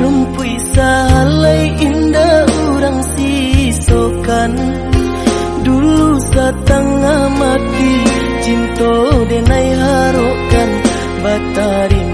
Rumpi salai indah orang sisokan. Dulu satang amati Cinto denai harokan. Batarin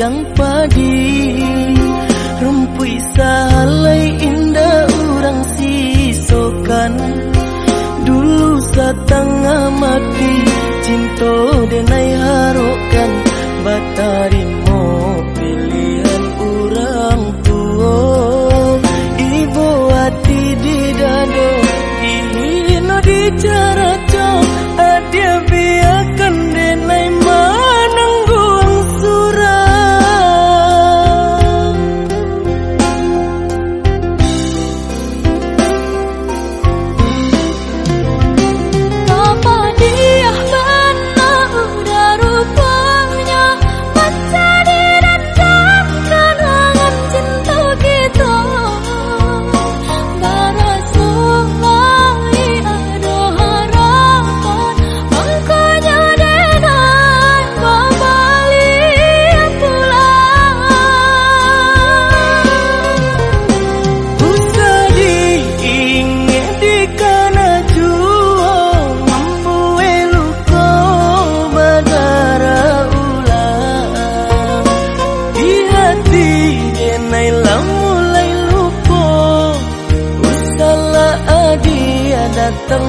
yang pagi, Rumpui salai indah orang sisokan Dulu setengah mati. datang